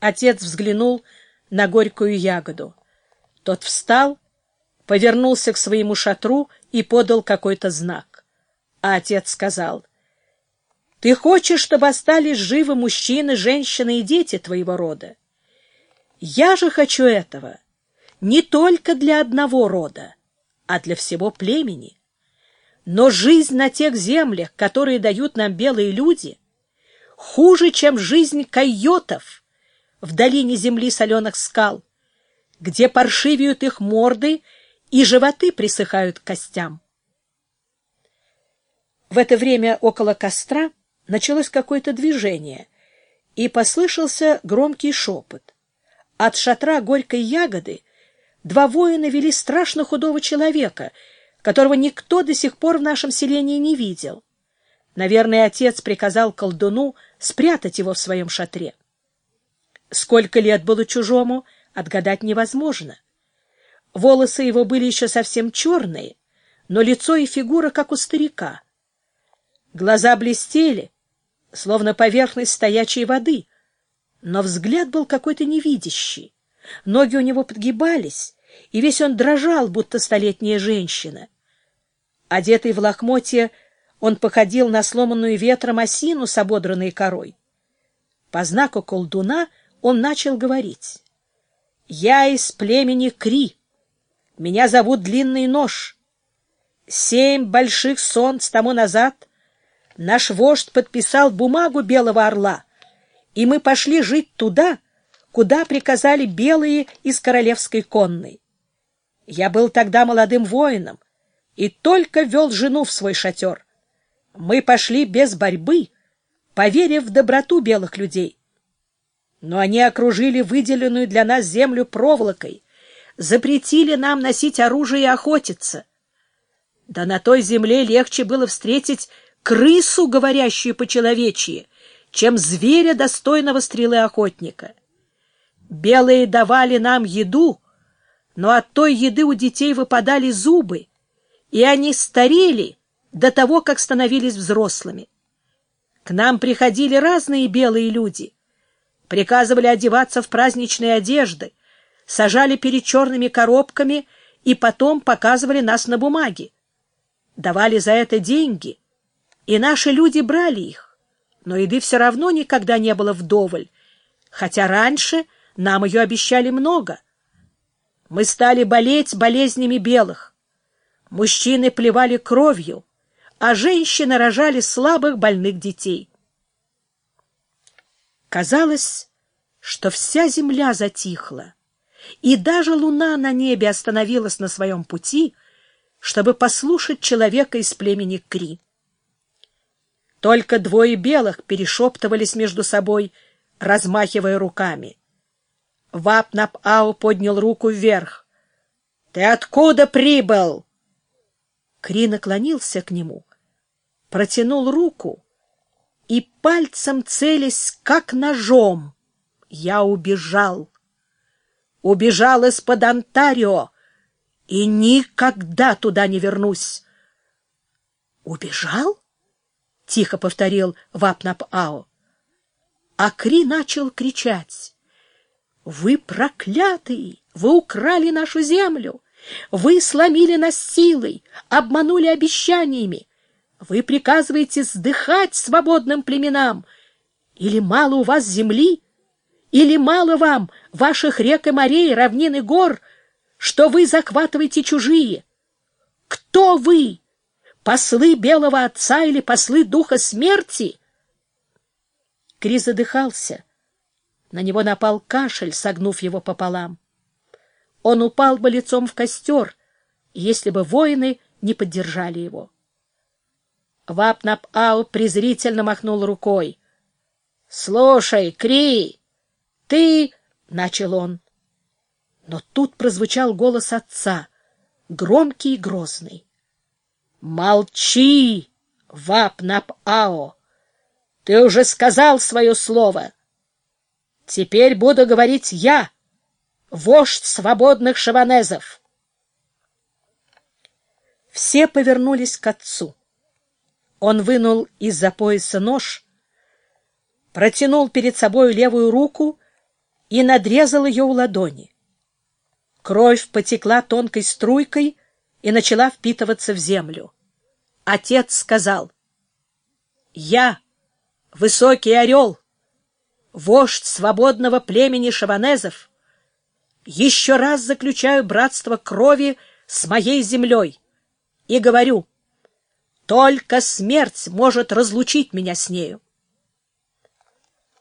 Отец взглянул на горькую ягоду. Тот встал, повернулся к своему шатру и подал какой-то знак. А отец сказал, «Ты хочешь, чтобы остались живы мужчины, женщины и дети твоего рода? Я же хочу этого не только для одного рода, а для всего племени. Но жизнь на тех землях, которые дают нам белые люди, хуже, чем жизнь койотов в долине земли соленых скал, где паршивеют их морды и животы присыхают к костям. В это время около костра началось какое-то движение, и послышался громкий шепот. От шатра горькой ягоды два воина вели страшно худого человека, которого никто до сих пор в нашем селении не видел. Наверное, отец приказал колдуну спрятать его в своем шатре. Сколько лет было чужому, отгадать невозможно. Волосы его были еще совсем черные, но лицо и фигура, как у старика. Глаза блестели, словно поверхность стоячей воды, но взгляд был какой-то невидящий. Ноги у него подгибались, и весь он дрожал, будто столетняя женщина. Одетый в лохмотье, он походил на сломанную ветром осину с ободранной корой. По знаку колдуна он начал говорить. «Я из племени Кри. Меня зовут Длинный Нож. Семь больших солнц тому назад наш вождь подписал бумагу Белого Орла, и мы пошли жить туда, куда приказали белые из королевской конной. Я был тогда молодым воином и только вел жену в свой шатер. Мы пошли без борьбы, поверив в доброту белых людей. Но они окружили выделенную для нас землю проволокой, запретили нам носить оружие и охотиться. Да на той земле легче было встретить крысу, говорящую по-человечьи, чем зверя, достойного стрелы охотника. Белые давали нам еду, но от той еды у детей выпадали зубы, и они старели до того, как становились взрослыми. К нам приходили разные белые люди, приказывали одеваться в праздничные одежды, сажали перед черными коробками и потом показывали нас на бумаге. Давали за это деньги, и наши люди брали их, но еды все равно никогда не было вдоволь, хотя раньше нам ее обещали много. Мы стали болеть болезнями белых. Мужчины плевали кровью, а женщины рожали слабых больных детей. Казалось, что вся земля затихла, и даже луна на небе остановилась на своем пути, чтобы послушать человека из племени Кри. Только двое белых перешептывались между собой, размахивая руками. Вапнап-Ау поднял руку вверх. — Ты откуда прибыл? Кри наклонился к нему, протянул руку и пальцем целясь, как ножом, я убежал. Убежал из-под Онтарио и никогда туда не вернусь. Убежал? — тихо повторил Вапнап-Ао. А Кри начал кричать. «Вы проклятые! Вы украли нашу землю! Вы сломили нас силой, обманули обещаниями! Вы приказываете сдыхать свободным племенам! Или мало у вас земли? Или мало вам ваших рек и морей, равнин и гор, что вы захватываете чужие? Кто вы?» Послы Белого Отца или послы Духа Смерти? Кри задыхался. На него напал кашель, согнув его пополам. Он упал бы лицом в костер, если бы воины не поддержали его. Вапнап-Ау презрительно махнул рукой. — Слушай, Кри, ты... — начал он. Но тут прозвучал голос отца, громкий и грозный. Молчи, Вапнап-Ао! Ты уже сказал свое слово. Теперь буду говорить я, вождь свободных шаванезов. Все повернулись к отцу. Он вынул из-за пояса нож, протянул перед собой левую руку и надрезал ее у ладони. Кровь потекла тонкой струйкой и начала впитываться в землю. Отец сказал, «Я, высокий орел, вождь свободного племени шаванезов, еще раз заключаю братство крови с моей землей и говорю, только смерть может разлучить меня с нею.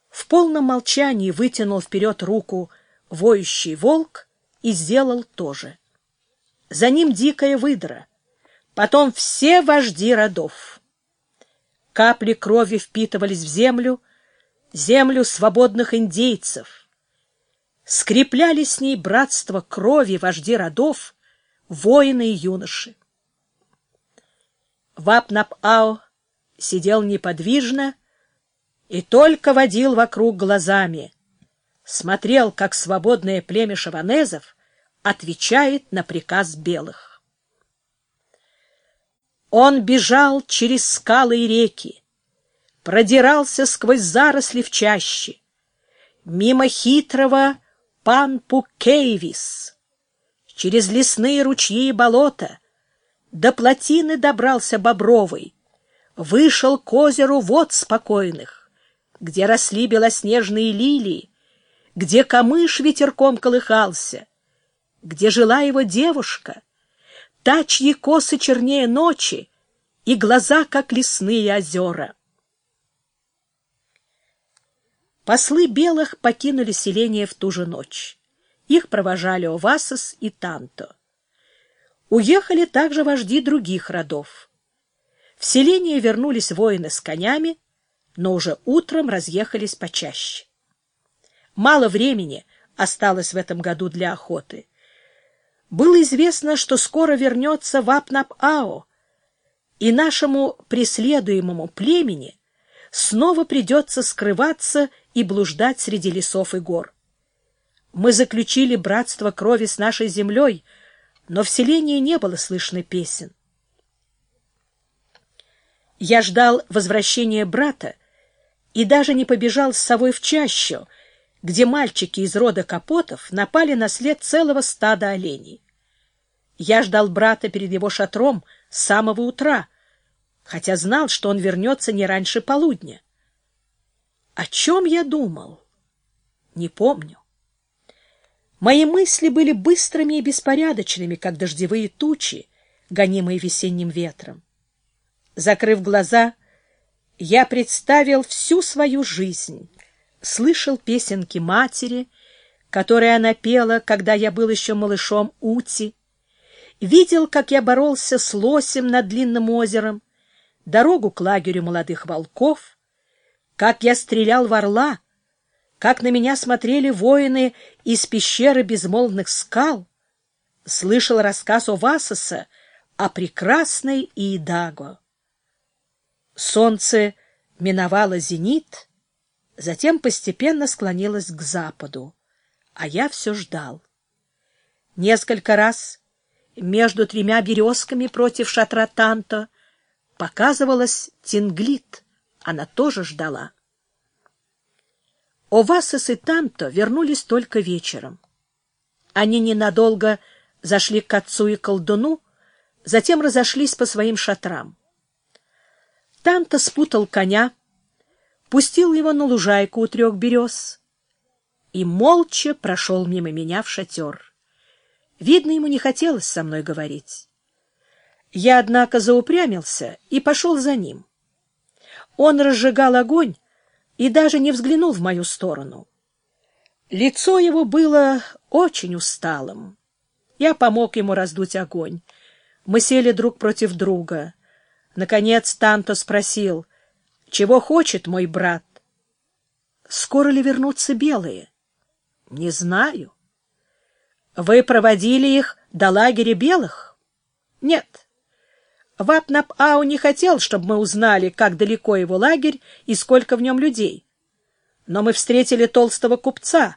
В полном молчании вытянул вперед руку воющий волк и сделал то же. За ним дикая выдра, потом все вожди родов. Капли крови впитывались в землю, землю свободных индейцев. Скрепляли с ней братство крови вожди родов, воины и юноши. Вапнап-Ао сидел неподвижно и только водил вокруг глазами, смотрел, как свободное племя шаванезов отвечает на приказ белых. Он бежал через скалы и реки, продирался сквозь заросли в чаще, мимо хитрого Панпу-Кейвис, через лесные ручьи и болота, до плотины добрался Бобровый, вышел к озеру вод спокойных, где росли белоснежные лилии, где камыш ветерком колыхался, где жила его девушка, та, чьи косы чернее ночи и глаза, как лесные озера. Послы белых покинули селение в ту же ночь. Их провожали Овасос и Танто. Уехали также вожди других родов. В селение вернулись воины с конями, но уже утром разъехались почаще. Мало времени осталось в этом году для охоты. Было известно, что скоро вернется Вапнап-Ао, и нашему преследуемому племени снова придется скрываться и блуждать среди лесов и гор. Мы заключили братство крови с нашей землей — но в селении не было слышно песен. Я ждал возвращения брата и даже не побежал с совой в чащу, где мальчики из рода Капотов напали на след целого стада оленей. Я ждал брата перед его шатром с самого утра, хотя знал, что он вернется не раньше полудня. О чем я думал? Не помню. Мои мысли были быстрыми и беспорядочными, как дождевые тучи, гонимые весенним ветром. Закрыв глаза, я представил всю свою жизнь, слышал песенки матери, которые она пела, когда я был еще малышом Ути, видел, как я боролся с лосем над длинным озером, дорогу к лагерю молодых волков, как я стрелял в орла, как на меня смотрели воины из пещеры безмолвных скал, слышал рассказ о Васоса, о прекрасной Иидаго. Солнце миновало зенит, затем постепенно склонилось к западу, а я все ждал. Несколько раз между тремя березками против шатра Танто показывалась Тинглит, она тоже ждала. Овасос и Танто вернулись только вечером. Они ненадолго зашли к отцу и колдуну, затем разошлись по своим шатрам. Танто спутал коня, пустил его на лужайку у трех берез и молча прошел мимо меня в шатер. Видно, ему не хотелось со мной говорить. Я, однако, заупрямился и пошел за ним. Он разжигал огонь, и даже не взглянул в мою сторону. Лицо его было очень усталым. Я помог ему раздуть огонь. Мы сели друг против друга. Наконец Танто спросил, чего хочет мой брат? Скоро ли вернутся белые? Не знаю. Вы проводили их до лагеря белых? Нет. Вапнап-Ау не хотел, чтобы мы узнали, как далеко его лагерь и сколько в нем людей. Но мы встретили толстого купца.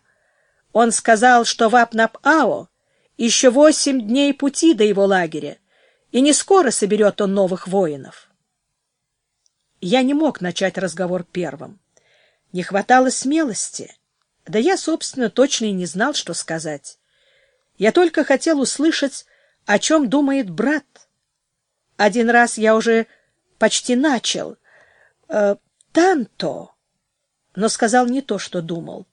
Он сказал, что Вапнап-Ао еще восемь дней пути до его лагеря, и не скоро соберет он новых воинов. Я не мог начать разговор первым. Не хватало смелости. Да я, собственно, точно и не знал, что сказать. Я только хотел услышать, о чем думает брат. Один раз я уже почти начал. Э, «Танто!» но сказал не то, что думал.